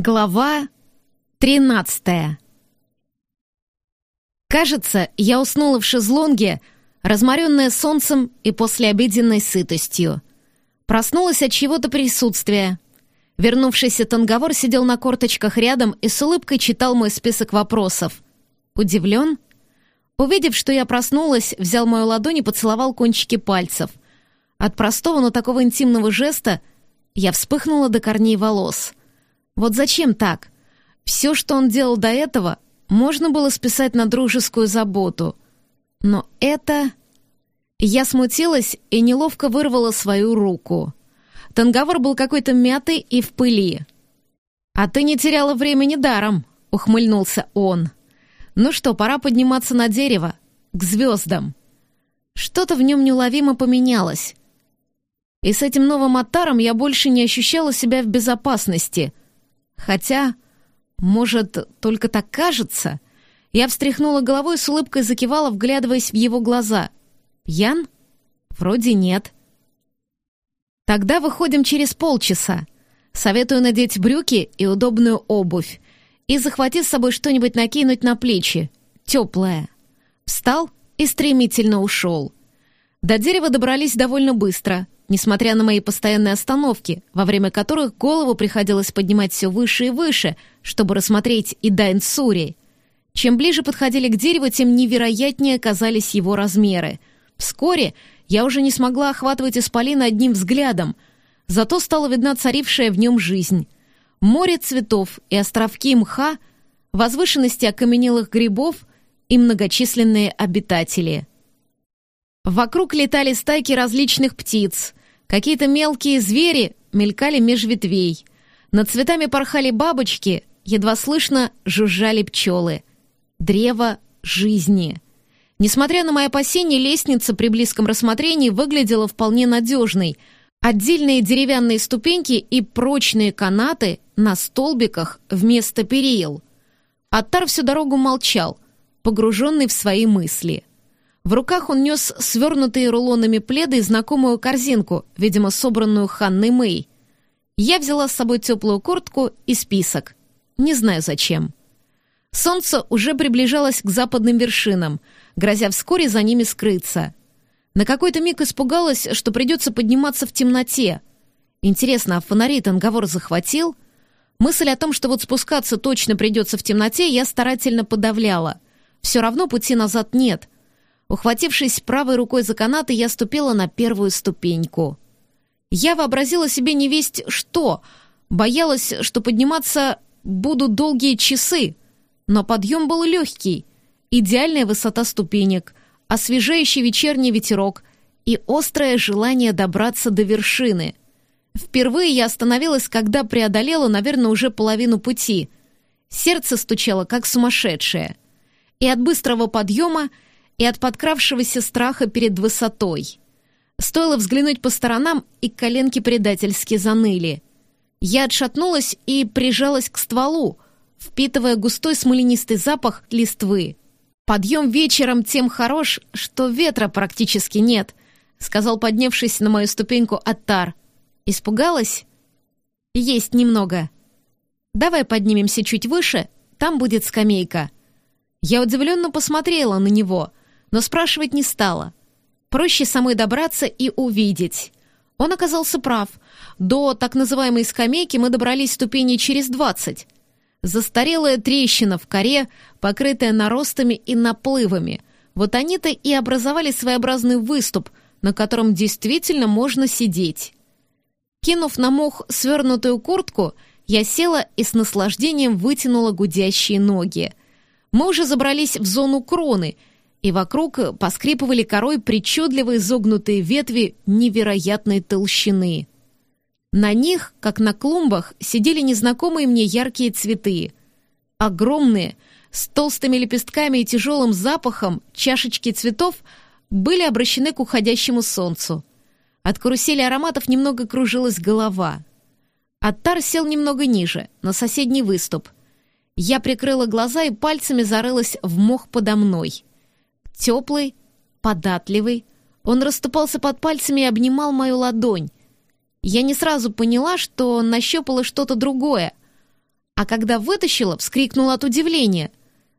Глава 13 Кажется, я уснула в шезлонге, разморенная солнцем и послеобеденной сытостью. Проснулась от чего-то присутствия. Вернувшийся Танговор сидел на корточках рядом и с улыбкой читал мой список вопросов. Удивлен? Увидев, что я проснулась, взял мою ладонь и поцеловал кончики пальцев. От простого, но такого интимного жеста я вспыхнула до корней волос — вот зачем так? Все, что он делал до этого, можно было списать на дружескую заботу. Но это... Я смутилась и неловко вырвала свою руку. Танговор был какой-то мятый и в пыли. «А ты не теряла времени даром», — ухмыльнулся он. «Ну что, пора подниматься на дерево, к звездам». Что-то в нем неуловимо поменялось. И с этим новым оттаром я больше не ощущала себя в безопасности — Хотя, может, только так кажется? Я встряхнула головой и с улыбкой закивала, вглядываясь в его глаза. «Ян? Вроде нет». «Тогда выходим через полчаса. Советую надеть брюки и удобную обувь. И захвати с собой что-нибудь накинуть на плечи. Теплое». Встал и стремительно ушел. До дерева добрались довольно быстро — несмотря на мои постоянные остановки, во время которых голову приходилось поднимать все выше и выше, чтобы рассмотреть и Дайн. Чем ближе подходили к дереву, тем невероятнее оказались его размеры. Вскоре я уже не смогла охватывать исполин одним взглядом, зато стала видна царившая в нем жизнь. Море цветов и островки мха, возвышенности окаменелых грибов и многочисленные обитатели. Вокруг летали стайки различных птиц, Какие-то мелкие звери мелькали меж ветвей. Над цветами порхали бабочки, едва слышно жужжали пчелы. Древо жизни. Несмотря на мои опасения, лестница при близком рассмотрении выглядела вполне надежной. Отдельные деревянные ступеньки и прочные канаты на столбиках вместо перил. Аттар всю дорогу молчал, погруженный в свои мысли. В руках он нес свернутые рулонами пледы и знакомую корзинку, видимо, собранную Ханной Мэй. Я взяла с собой теплую куртку и список. Не знаю зачем. Солнце уже приближалось к западным вершинам, грозя вскоре за ними скрыться. На какой-то миг испугалась, что придется подниматься в темноте. Интересно, а фонари Танговор захватил? Мысль о том, что вот спускаться точно придется в темноте, я старательно подавляла. Все равно пути назад нет — Ухватившись правой рукой за канаты, я ступила на первую ступеньку. Я вообразила себе невесть что, боялась, что подниматься будут долгие часы, но подъем был легкий, идеальная высота ступенек, освежающий вечерний ветерок и острое желание добраться до вершины. Впервые я остановилась, когда преодолела, наверное, уже половину пути. Сердце стучало, как сумасшедшее. И от быстрого подъема и от подкравшегося страха перед высотой. Стоило взглянуть по сторонам, и коленки предательски заныли. Я отшатнулась и прижалась к стволу, впитывая густой смоленистый запах листвы. «Подъем вечером тем хорош, что ветра практически нет», сказал поднявшись на мою ступеньку Аттар. «Испугалась?» «Есть немного. Давай поднимемся чуть выше, там будет скамейка». Я удивленно посмотрела на него — но спрашивать не стала. Проще самой добраться и увидеть. Он оказался прав. До так называемой скамейки мы добрались ступени через двадцать. Застарелая трещина в коре, покрытая наростами и наплывами. Вот они-то и образовали своеобразный выступ, на котором действительно можно сидеть. Кинув на мох свернутую куртку, я села и с наслаждением вытянула гудящие ноги. Мы уже забрались в зону кроны — и вокруг поскрипывали корой причудливо изогнутые ветви невероятной толщины. На них, как на клумбах, сидели незнакомые мне яркие цветы. Огромные, с толстыми лепестками и тяжелым запахом, чашечки цветов были обращены к уходящему солнцу. От карусели ароматов немного кружилась голова. Аттар сел немного ниже, на соседний выступ. Я прикрыла глаза и пальцами зарылась в мох подо мной — Теплый, податливый, он расступался под пальцами и обнимал мою ладонь. Я не сразу поняла, что нащупала что-то другое. А когда вытащила, вскрикнула от удивления.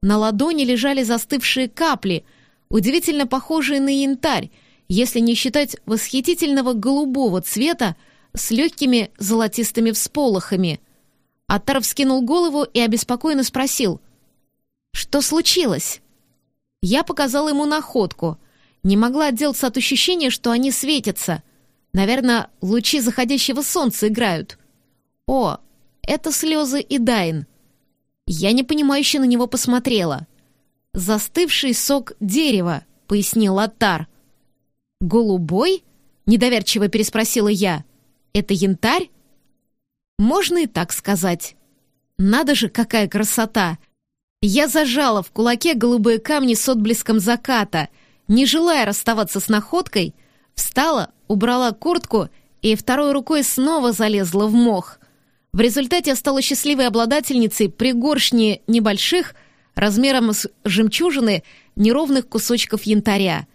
На ладони лежали застывшие капли, удивительно похожие на янтарь, если не считать восхитительного голубого цвета с легкими золотистыми всполохами. Аттар вскинул голову и обеспокоенно спросил, «Что случилось?» Я показала ему находку. Не могла отделаться от ощущения, что они светятся. Наверное, лучи заходящего солнца играют. О, это слезы и Дайн. Я непонимающе на него посмотрела. «Застывший сок дерева», — пояснил Аттар. «Голубой?» — недоверчиво переспросила я. «Это янтарь?» «Можно и так сказать. Надо же, какая красота!» Я зажала в кулаке голубые камни с отблеском заката, не желая расставаться с находкой, встала, убрала куртку и второй рукой снова залезла в мох. В результате я стала счастливой обладательницей пригоршни небольших, размером с жемчужины, неровных кусочков янтаря.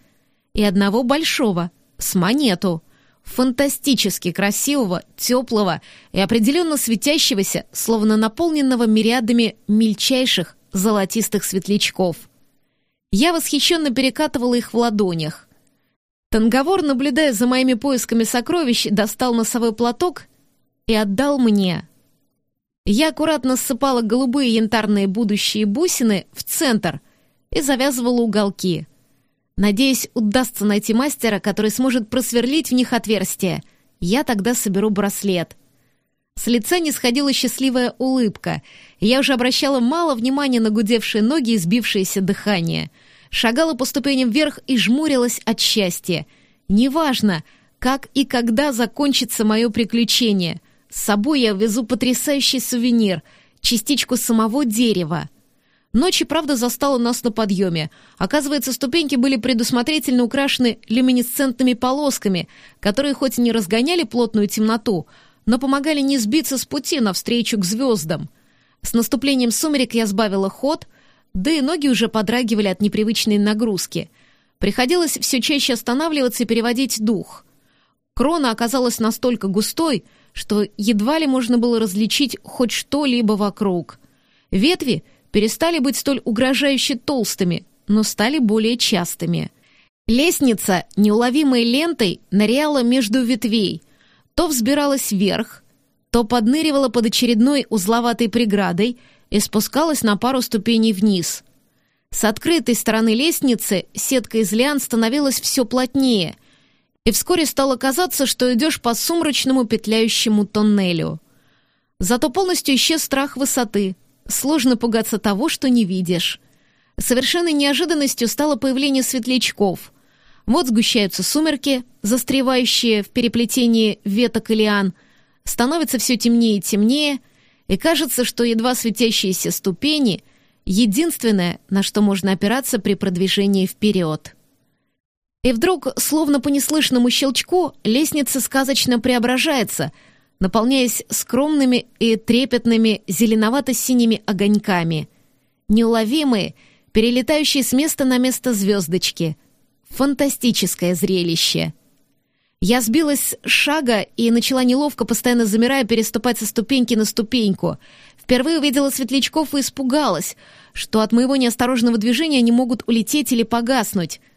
И одного большого, с монету. Фантастически красивого, теплого и определенно светящегося, словно наполненного мириадами мельчайших золотистых светлячков. Я восхищенно перекатывала их в ладонях. Танговор, наблюдая за моими поисками сокровищ, достал носовой платок и отдал мне. Я аккуратно ссыпала голубые янтарные будущие бусины в центр и завязывала уголки. Надеюсь, удастся найти мастера, который сможет просверлить в них отверстие. Я тогда соберу браслет. С лица не сходила счастливая улыбка. Я уже обращала мало внимания на гудевшие ноги и сбившееся дыхание. Шагала по ступеням вверх и жмурилась от счастья. Неважно, как и когда закончится мое приключение. С собой я везу потрясающий сувенир — частичку самого дерева. Ночь и правда застала нас на подъеме. Оказывается, ступеньки были предусмотрительно украшены люминесцентными полосками, которые хоть и не разгоняли плотную темноту, но помогали не сбиться с пути навстречу к звездам. С наступлением сумерек я сбавила ход, да и ноги уже подрагивали от непривычной нагрузки. Приходилось все чаще останавливаться и переводить дух. Крона оказалась настолько густой, что едва ли можно было различить хоть что-либо вокруг. Ветви перестали быть столь угрожающе толстыми, но стали более частыми. Лестница неуловимой лентой ныряла между ветвей, то взбиралась вверх, то подныривала под очередной узловатой преградой и спускалась на пару ступеней вниз. С открытой стороны лестницы сетка из лиан становилась все плотнее — и вскоре стало казаться, что идешь по сумрачному петляющему тоннелю. Зато полностью исчез страх высоты. Сложно пугаться того, что не видишь. Совершенной неожиданностью стало появление светлячков. Вот сгущаются сумерки, застревающие в переплетении веток и лиан. Становится все темнее и темнее, и кажется, что едва светящиеся ступени — единственное, на что можно опираться при продвижении вперед. И вдруг, словно по неслышному щелчку, лестница сказочно преображается, наполняясь скромными и трепетными зеленовато-синими огоньками. Неуловимые, перелетающие с места на место звездочки. Фантастическое зрелище. Я сбилась с шага и начала неловко, постоянно замирая, переступать со ступеньки на ступеньку. Впервые увидела светлячков и испугалась, что от моего неосторожного движения они могут улететь или погаснуть —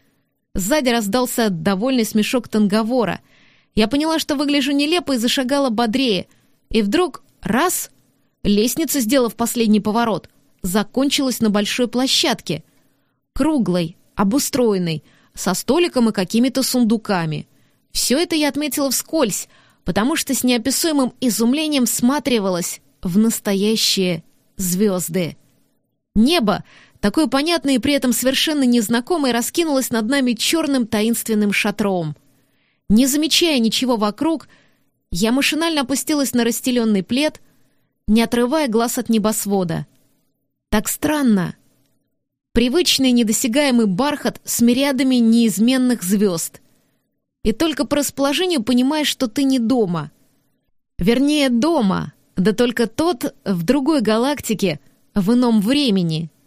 Сзади раздался довольный смешок танговора. Я поняла, что выгляжу нелепо и зашагала бодрее. И вдруг раз — лестница, сделав последний поворот, закончилась на большой площадке. Круглой, обустроенной, со столиком и какими-то сундуками. Все это я отметила вскользь, потому что с неописуемым изумлением всматривалась в настоящие звезды. Небо такое понятное и при этом совершенно незнакомое, раскинулось над нами черным таинственным шатром. Не замечая ничего вокруг, я машинально опустилась на расстеленный плед, не отрывая глаз от небосвода. Так странно. Привычный недосягаемый бархат с мириадами неизменных звезд. И только по расположению понимаешь, что ты не дома. Вернее, дома, да только тот в другой галактике, в ином времени —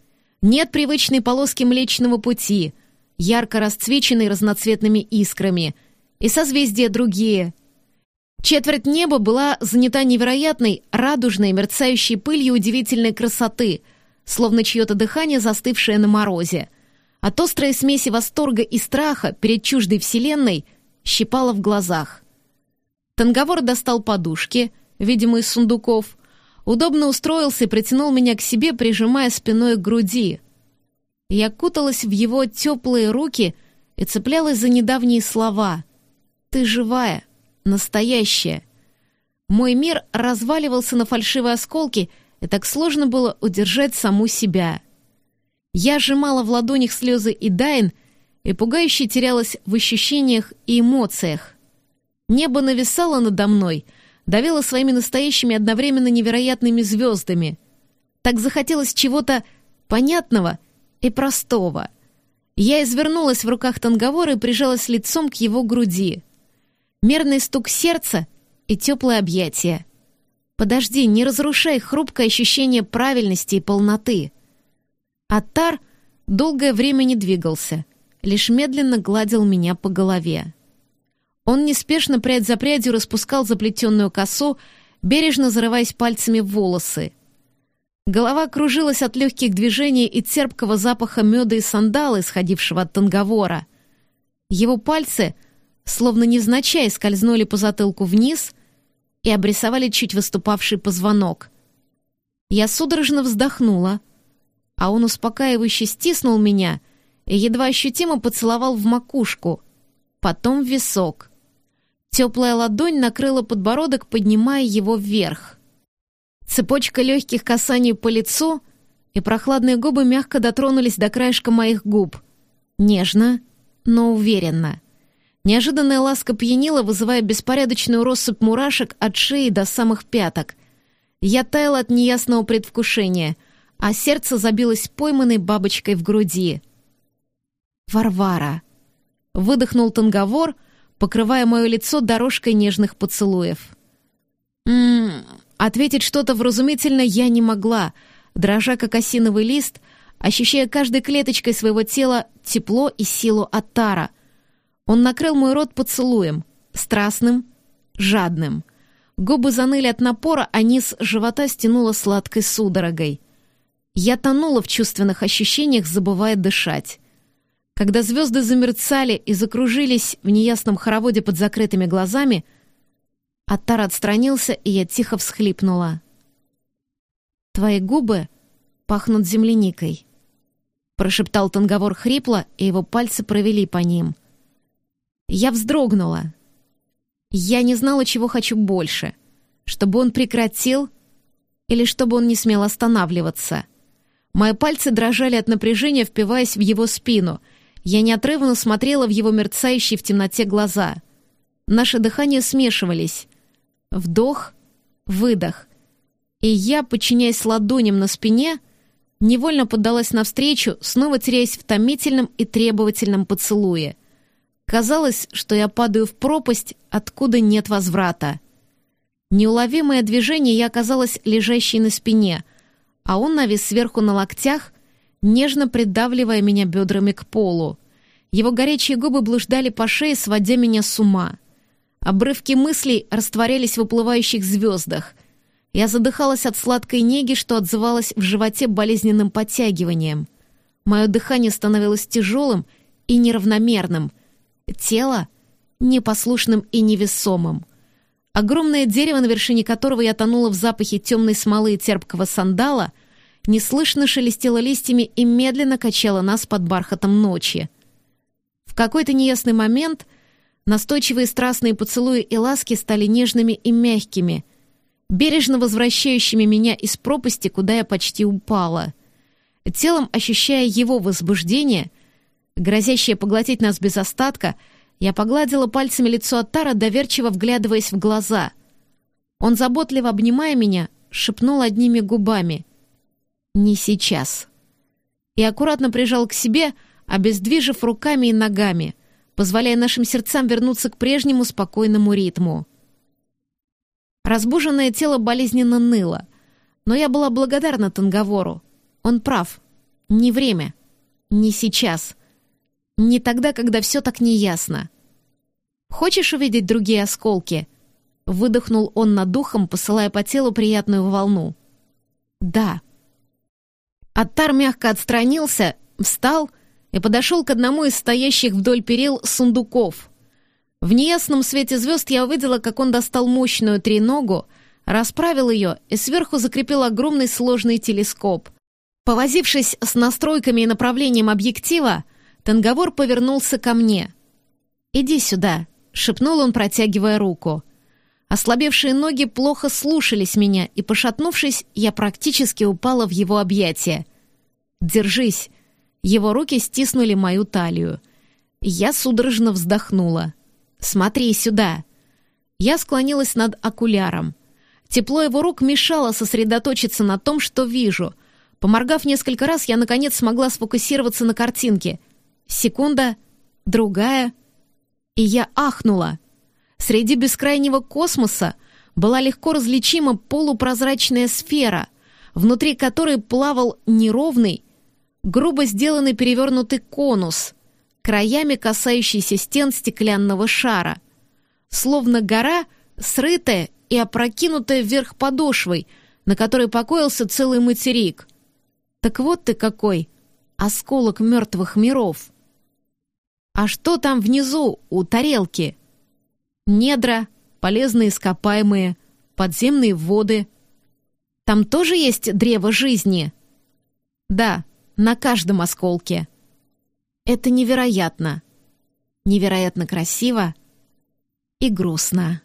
нет привычной полоски Млечного Пути, ярко расцвеченной разноцветными искрами, и созвездия другие. Четверть неба была занята невероятной, радужной, мерцающей пылью удивительной красоты, словно чье-то дыхание, застывшее на морозе. От острой смеси восторга и страха перед чуждой вселенной щипало в глазах. Танговор достал подушки, видимо, из сундуков, удобно устроился и притянул меня к себе, прижимая спиной к груди. Я куталась в его теплые руки и цеплялась за недавние слова. «Ты живая, настоящая». Мой мир разваливался на фальшивые осколки, и так сложно было удержать саму себя. Я сжимала в ладонях слезы и Дайн, и пугающе терялась в ощущениях и эмоциях. Небо нависало надо мной, давило своими настоящими одновременно невероятными звездами. Так захотелось чего-то понятного и простого — я извернулась в руках Танговора и прижалась лицом к его груди. Мерный стук сердца и теплое объятие. «Подожди, не разрушай хрупкое ощущение правильности и полноты». Аттар долгое время не двигался, лишь медленно гладил меня по голове. Он неспешно прядь за прядью распускал заплетенную косу, бережно зарываясь пальцами в волосы — Голова кружилась от легких движений и терпкого запаха меда и сандала, исходившего от танговора. Его пальцы, словно невзначай, скользнули по затылку вниз и обрисовали чуть выступавший позвонок. Я судорожно вздохнула, а он успокаивающе стиснул меня и едва ощутимо поцеловал в макушку, потом в висок. Теплая ладонь накрыла подбородок, поднимая его вверх — Цепочка легких касаний по лицу, и прохладные губы мягко дотронулись до краешка моих губ. Нежно, но уверенно. Неожиданная ласка пьянила, вызывая беспорядочную россыпь мурашек от шеи до самых пяток. Я таяла от неясного предвкушения, а сердце забилось пойманной бабочкой в груди. «Варвара!» — выдохнул танговор, покрывая мое лицо дорожкой нежных поцелуев. «М-м-м!» Ответить что-то вразумительно я не могла, дрожа как осиновый лист, ощущая каждой клеточкой своего тела тепло и силу Аттара. Он накрыл мой рот поцелуем, страстным, жадным. Губы заныли от напора, а низ живота стянуло сладкой судорогой. Я тонула в чувственных ощущениях, забывая дышать. Когда звезды замерцали и закружились в неясном хороводе под закрытыми глазами — Аттар отстранился, и я тихо всхлипнула. «Твои губы пахнут земляникой», — прошептал Танговор хрипло, и его пальцы провели по ним. Я вздрогнула. Я не знала, чего хочу больше. Чтобы он прекратил или чтобы он не смел останавливаться. Мои пальцы дрожали от напряжения, впиваясь в его спину. Я неотрывно смотрела в его мерцающие в темноте глаза. Наши дыхания смешивались. Вдох, выдох. И я, подчиняясь ладоням на спине, невольно поддалась навстречу, снова теряясь в томительном и требовательном поцелуе. Казалось, что я падаю в пропасть, откуда нет возврата. Неуловимое движение я оказалась лежащей на спине, а он навис сверху на локтях, нежно придавливая меня бедрами к полу. Его горячие губы блуждали по шее, сводя меня с ума. Обрывки мыслей растворялись в уплывающих звездах. Я задыхалась от сладкой неги, что отзывалось в животе болезненным подтягиванием. Мое дыхание становилось тяжелым и неравномерным. Тело — непослушным и невесомым. Огромное дерево, на вершине которого я тонула в запахе темной смолы и терпкого сандала, неслышно шелестело листьями и медленно качало нас под бархатом ночи. В какой-то неясный момент Настойчивые страстные поцелуи и ласки стали нежными и мягкими, бережно возвращающими меня из пропасти, куда я почти упала. Телом ощущая его возбуждение, грозящее поглотить нас без остатка, я погладила пальцами лицо Аттара, доверчиво вглядываясь в глаза. Он, заботливо обнимая меня, шепнул одними губами «Не сейчас» и аккуратно прижал к себе, обездвижив руками и ногами — позволяя нашим сердцам вернуться к прежнему спокойному ритму. Разбуженное тело болезненно ныло, но я была благодарна Танговору. Он прав. Не время. Не сейчас. Не тогда, когда все так неясно. Хочешь увидеть другие осколки? Выдохнул он над духом, посылая по телу приятную волну. «Да». Аттар мягко отстранился, встал и подошел к одному из стоящих вдоль перил сундуков. В неясном свете звезд я увидела, как он достал мощную треногу, расправил ее и сверху закрепил огромный сложный телескоп. Повозившись с настройками и направлением объектива, Танговор повернулся ко мне. «Иди сюда», — шепнул он, протягивая руку. Ослабевшие ноги плохо слушались меня, и, пошатнувшись, я практически упала в его объятия. «Держись!» Его руки стиснули мою талию. Я судорожно вздохнула. «Смотри сюда!» Я склонилась над окуляром. Тепло его рук мешало сосредоточиться на том, что вижу. Поморгав несколько раз, я, наконец, смогла сфокусироваться на картинке. Секунда, другая, и я ахнула. Среди бескрайнего космоса была легко различима полупрозрачная сфера, внутри которой плавал неровный, грубо сделанный перевернутый конус, краями касающийся стен стеклянного шара. Словно гора, срытая и опрокинутая вверх подошвой, на которой покоился целый материк. Так вот ты какой, осколок мертвых миров. А что там внизу, у тарелки? Недра, полезные ископаемые, подземные воды. Там тоже есть древо жизни? Да, на каждом осколке. Это невероятно. Невероятно красиво и грустно.